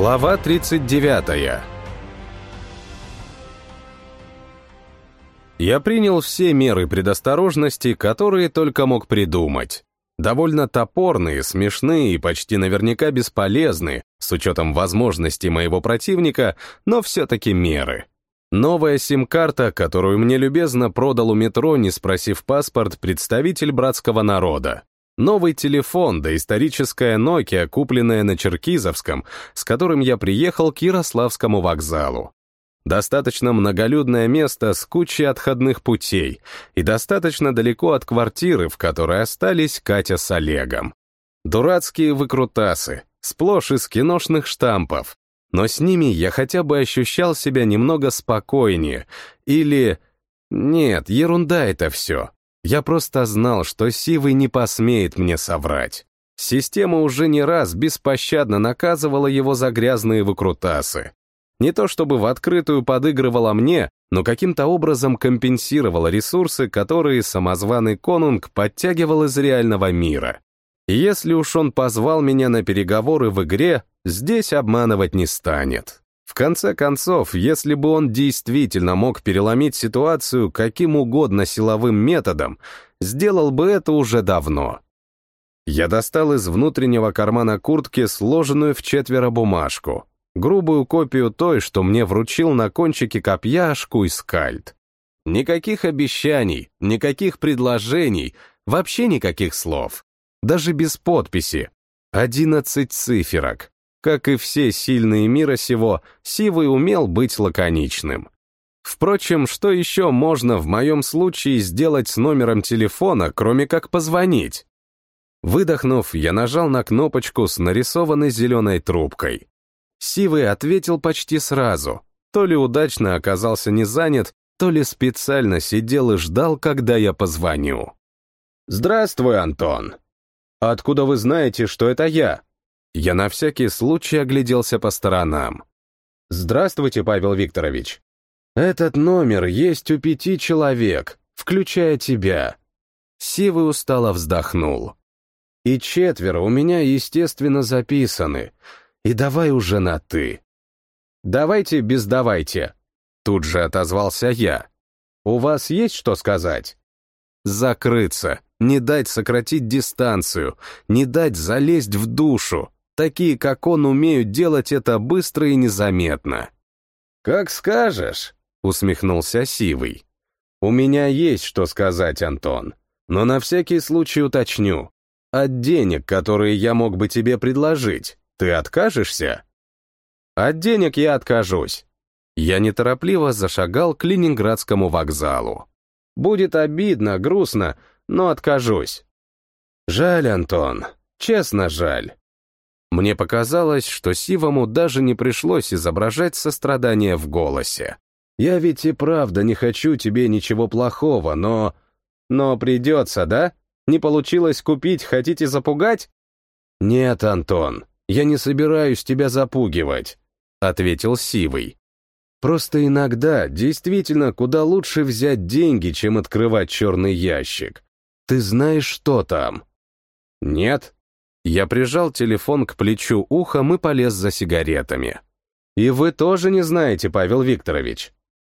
Глава 39 Я принял все меры предосторожности, которые только мог придумать. Довольно топорные, смешные и почти наверняка бесполезные, с учетом возможностей моего противника, но все-таки меры. Новая сим-карта, которую мне любезно продал у метро, не спросив паспорт, представитель братского народа. Новый телефон, да историческая Nokia, купленная на Черкизовском, с которым я приехал к Ярославскому вокзалу. Достаточно многолюдное место с кучей отходных путей и достаточно далеко от квартиры, в которой остались Катя с Олегом. Дурацкие выкрутасы, сплошь из киношных штампов, но с ними я хотя бы ощущал себя немного спокойнее, или... Нет, ерунда это все. Я просто знал, что Сивый не посмеет мне соврать. Система уже не раз беспощадно наказывала его за грязные выкрутасы. Не то чтобы в открытую подыгрывала мне, но каким-то образом компенсировала ресурсы, которые самозваный конунг подтягивал из реального мира. И если уж он позвал меня на переговоры в игре, здесь обманывать не станет. В конце концов, если бы он действительно мог переломить ситуацию каким угодно силовым методом, сделал бы это уже давно. Я достал из внутреннего кармана куртки сложенную в четверо бумажку, грубую копию той, что мне вручил на кончике копья Шкуйскальд. Никаких обещаний, никаких предложений, вообще никаких слов даже без подписи. Одиннадцать циферок. Как и все сильные мира сего, Сивый умел быть лаконичным. Впрочем, что еще можно в моем случае сделать с номером телефона, кроме как позвонить? Выдохнув, я нажал на кнопочку с нарисованной зеленой трубкой. Сивый ответил почти сразу. То ли удачно оказался не занят, то ли специально сидел и ждал, когда я позвоню. «Здравствуй, Антон!» «Откуда вы знаете, что это я?» Я на всякий случай огляделся по сторонам. «Здравствуйте, Павел Викторович. Этот номер есть у пяти человек, включая тебя». Сивый устало вздохнул. «И четверо у меня, естественно, записаны. И давай уже на «ты». «Давайте без «давайте», — тут же отозвался я. «У вас есть что сказать?» «Закрыться», не дать сократить дистанцию, не дать залезть в душу. Такие, как он, умеют делать это быстро и незаметно. «Как скажешь», — усмехнулся Сивый. «У меня есть что сказать, Антон, но на всякий случай уточню. От денег, которые я мог бы тебе предложить, ты откажешься?» «От денег я откажусь». Я неторопливо зашагал к Ленинградскому вокзалу. «Будет обидно, грустно, но откажусь. Жаль, Антон, честно жаль. Мне показалось, что Сивому даже не пришлось изображать сострадание в голосе. Я ведь и правда не хочу тебе ничего плохого, но... Но придется, да? Не получилось купить, хотите запугать? Нет, Антон, я не собираюсь тебя запугивать, ответил Сивый. Просто иногда действительно куда лучше взять деньги, чем открывать черный ящик. Ты знаешь, что там?» «Нет». Я прижал телефон к плечу ухом и полез за сигаретами. «И вы тоже не знаете, Павел Викторович?»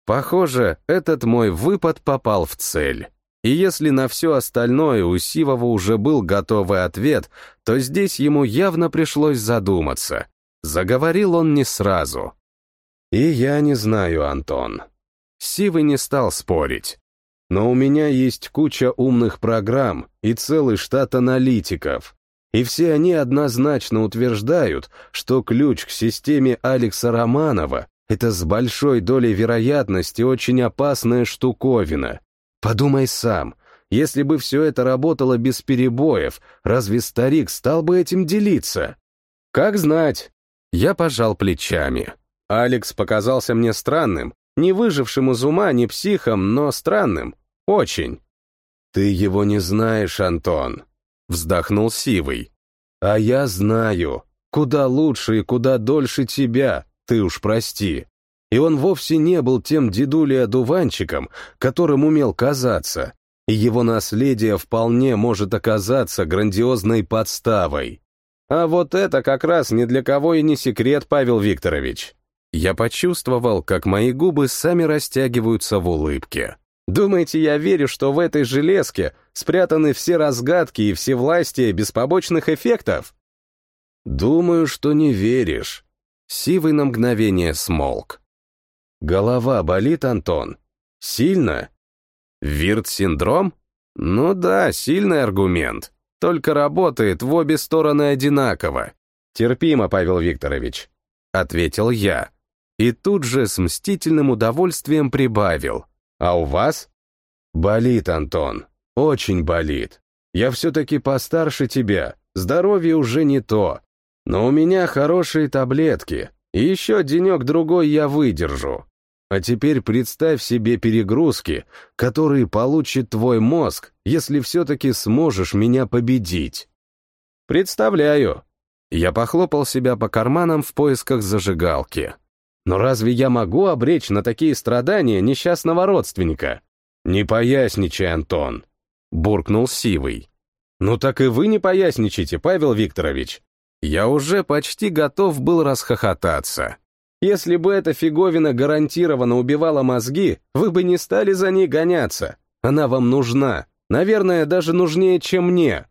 Похоже, этот мой выпад попал в цель. И если на все остальное у Сивова уже был готовый ответ, то здесь ему явно пришлось задуматься. Заговорил он не сразу. «И я не знаю, Антон». Сивый не стал спорить. Но у меня есть куча умных программ и целый штат аналитиков. И все они однозначно утверждают, что ключ к системе Алекса Романова — это с большой долей вероятности очень опасная штуковина. Подумай сам, если бы все это работало без перебоев, разве старик стал бы этим делиться? Как знать. Я пожал плечами. Алекс показался мне странным, не выжившим из ума, не психом, но странным. Очень. Ты его не знаешь, Антон. Вздохнул Сивый. А я знаю. Куда лучше и куда дольше тебя, ты уж прости. И он вовсе не был тем дедулей-одуванчиком, которым умел казаться. И его наследие вполне может оказаться грандиозной подставой. А вот это как раз ни для кого и не секрет, Павел Викторович. Я почувствовал, как мои губы сами растягиваются в улыбке. Думаете, я верю, что в этой железке спрятаны все разгадки и все власти без побочных эффектов? Думаю, что не веришь. Сивый на мгновение смолк. Голова болит, Антон? Сильно? Вирт-синдром? Ну да, сильный аргумент. Только работает в обе стороны одинаково. Терпимо, Павел Викторович, — ответил я. И тут же с мстительным удовольствием прибавил. А у вас? Болит, Антон, очень болит. Я все-таки постарше тебя, здоровье уже не то. Но у меня хорошие таблетки, и еще денек-другой я выдержу. А теперь представь себе перегрузки, которые получит твой мозг, если все-таки сможешь меня победить. Представляю. Я похлопал себя по карманам в поисках зажигалки. Но разве я могу обречь на такие страдания несчастного родственника? Не поясничай, Антон, буркнул Сивый. Ну так и вы не поясничайте, Павел Викторович. Я уже почти готов был расхохотаться. Если бы эта фиговина гарантированно убивала мозги, вы бы не стали за ней гоняться. Она вам нужна. Наверное, даже нужнее, чем мне.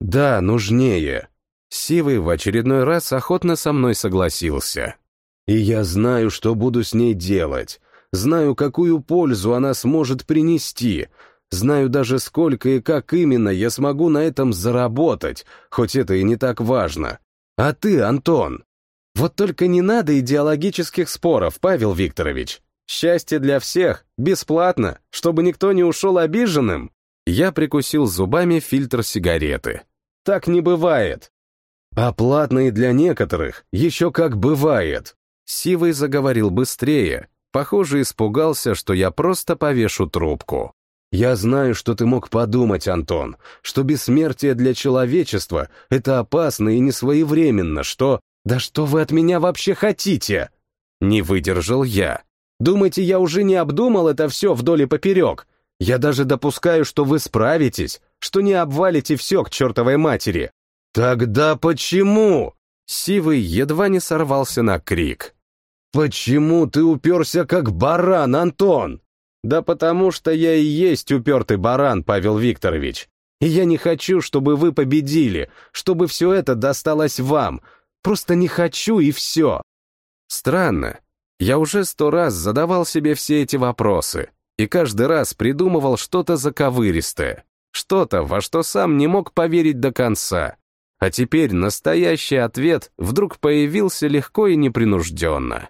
Да, нужнее. Сивый в очередной раз охотно со мной согласился. И я знаю, что буду с ней делать. Знаю, какую пользу она сможет принести. Знаю даже, сколько и как именно я смогу на этом заработать, хоть это и не так важно. А ты, Антон, вот только не надо идеологических споров, Павел Викторович. Счастье для всех, бесплатно, чтобы никто не ушел обиженным. Я прикусил зубами фильтр сигареты. Так не бывает. А платно и для некоторых, еще как бывает. Сивый заговорил быстрее. Похоже, испугался, что я просто повешу трубку. Я знаю, что ты мог подумать, Антон, что бессмертие для человечества — это опасно и несвоевременно, что... «Да что вы от меня вообще хотите?» Не выдержал я. «Думаете, я уже не обдумал это все вдоль и поперек? Я даже допускаю, что вы справитесь, что не обвалите все к чертовой матери». «Тогда почему?» Сивый едва не сорвался на крик. «Почему ты уперся как баран, Антон?» «Да потому что я и есть упертый баран, Павел Викторович. И я не хочу, чтобы вы победили, чтобы все это досталось вам, Просто не хочу, и все. Странно. Я уже сто раз задавал себе все эти вопросы, и каждый раз придумывал что-то заковыристое, что-то, во что сам не мог поверить до конца. А теперь настоящий ответ вдруг появился легко и непринужденно.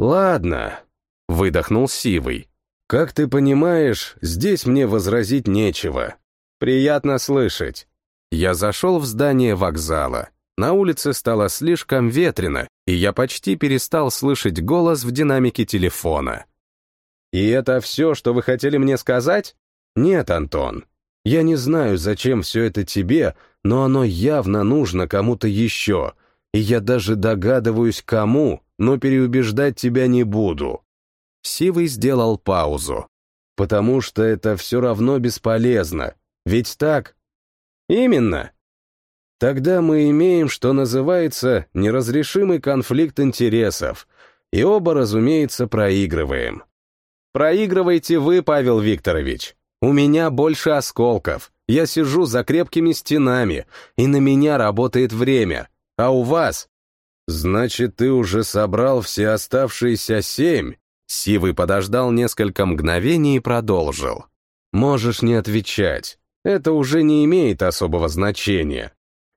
«Ладно», — выдохнул Сивый. «Как ты понимаешь, здесь мне возразить нечего. Приятно слышать». Я зашел в здание вокзала. На улице стало слишком ветрено, и я почти перестал слышать голос в динамике телефона. «И это все, что вы хотели мне сказать?» «Нет, Антон. Я не знаю, зачем все это тебе, но оно явно нужно кому-то еще, и я даже догадываюсь, кому, но переубеждать тебя не буду». Сивый сделал паузу. «Потому что это все равно бесполезно. Ведь так?» «Именно. Тогда мы имеем, что называется, неразрешимый конфликт интересов, и оба, разумеется, проигрываем. Проигрываете вы, Павел Викторович. У меня больше осколков. Я сижу за крепкими стенами, и на меня работает время. А у вас? Значит, ты уже собрал все оставшиеся семь? Сивый подождал несколько мгновений и продолжил. Можешь не отвечать. Это уже не имеет особого значения.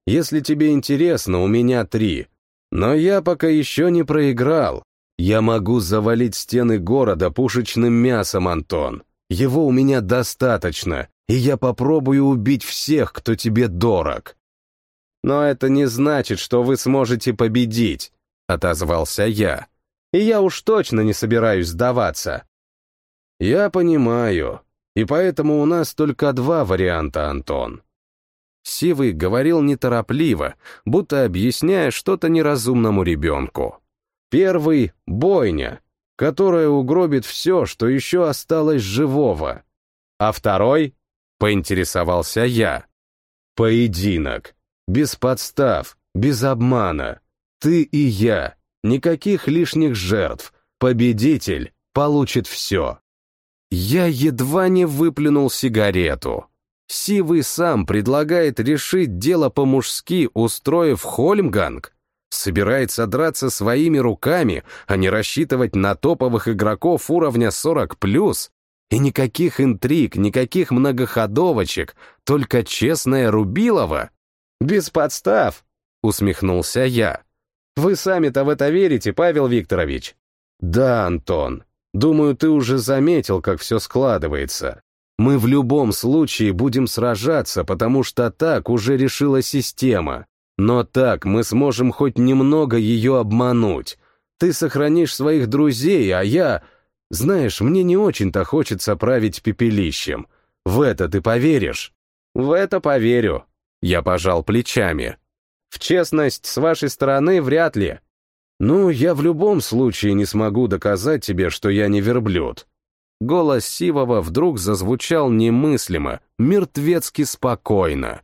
Если тебе интересно, у меня три. Но я пока еще не проиграл. Я могу завалить стены города пушечным мясом, Антон. Его у меня достаточно, и я попробую убить всех, кто тебе дорог. Но это не значит, что вы сможете победить, отозвался я. И я уж точно не собираюсь сдаваться. Я понимаю, и поэтому у нас только два варианта, Антон. Сивый говорил неторопливо, будто объясняя что-то неразумному ребенку. Первый — бойня, которая угробит все, что еще осталось живого. А второй — поинтересовался я. Поединок. Без подстав, без обмана. Ты и я. Никаких лишних жертв. Победитель получит все. Я едва не выплюнул сигарету. Сивый сам предлагает решить дело по-мужски, устроив Хольмганг. Собирается драться своими руками, а не рассчитывать на топовых игроков уровня 40+. И никаких интриг, никаких многоходовочек, только честная Рубилова. Без подстав, усмехнулся я. Вы сами-то в это верите, Павел Викторович? Да, Антон. Думаю, ты уже заметил, как все складывается. Мы в любом случае будем сражаться, потому что так уже решила система. Но так мы сможем хоть немного ее обмануть. Ты сохранишь своих друзей, а я... Знаешь, мне не очень-то хочется править пепелищем. В это ты поверишь? В это поверю. Я пожал плечами. В честность с вашей стороны вряд ли. Ну, я в любом случае не смогу доказать тебе, что я не верблюд. Голос Сивова вдруг зазвучал немыслимо, мертвецки спокойно.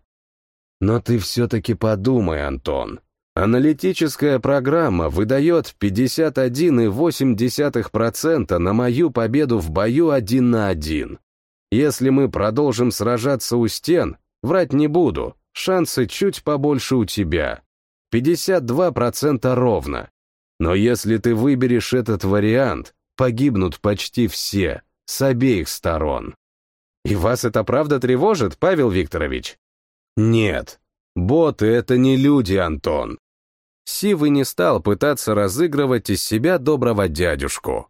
Но ты все-таки подумай, Антон. Аналитическая программа выдает 51,8% на мою победу в бою один на один. Если мы продолжим сражаться у стен, врать не буду, шансы чуть побольше у тебя. 52% ровно. Но если ты выберешь этот вариант, погибнут почти все, с обеих сторон. И вас это правда тревожит, Павел Викторович? Нет, боты — это не люди, Антон. Сивый не стал пытаться разыгрывать из себя доброго дядюшку.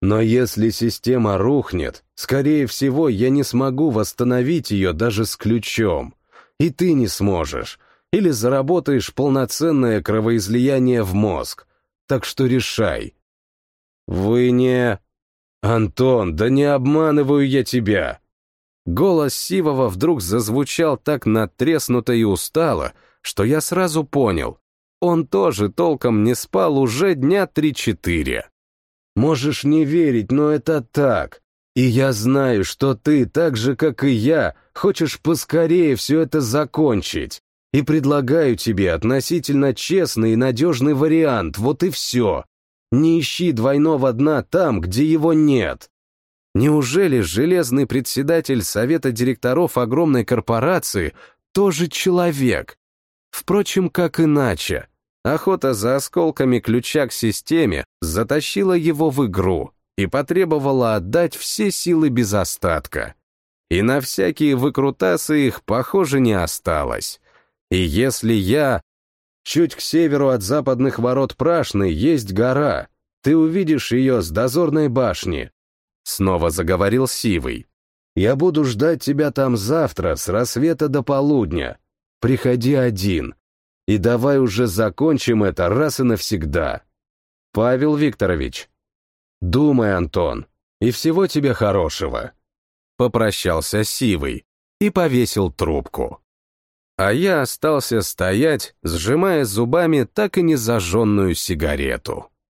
Но если система рухнет, скорее всего, я не смогу восстановить ее даже с ключом. И ты не сможешь. Или заработаешь полноценное кровоизлияние в мозг. Так что решай. Вы не... Антон, да не обманываю я тебя. Голос Сивова вдруг зазвучал так натреснуто и устало, что я сразу понял. Он тоже толком не спал уже дня три-четыре. Можешь не верить, но это так. И я знаю, что ты, так же, как и я, хочешь поскорее все это закончить. И предлагаю тебе относительно честный и надежный вариант, вот и все. Не ищи двойного дна там, где его нет. Неужели железный председатель совета директоров огромной корпорации тоже человек? Впрочем, как иначе? Охота за осколками ключа к системе затащила его в игру и потребовала отдать все силы без остатка. И на всякие выкрутасы их, похоже, не осталось. И если я... Чуть к северу от западных ворот Прашны есть гора. Ты увидишь ее с дозорной башни. Снова заговорил Сивый. Я буду ждать тебя там завтра с рассвета до полудня. Приходи один. И давай уже закончим это раз и навсегда. Павел Викторович. Думай, Антон, и всего тебе хорошего. Попрощался Сивый и повесил трубку. А я остался стоять, сжимая зубами так и не зажженную сигарету.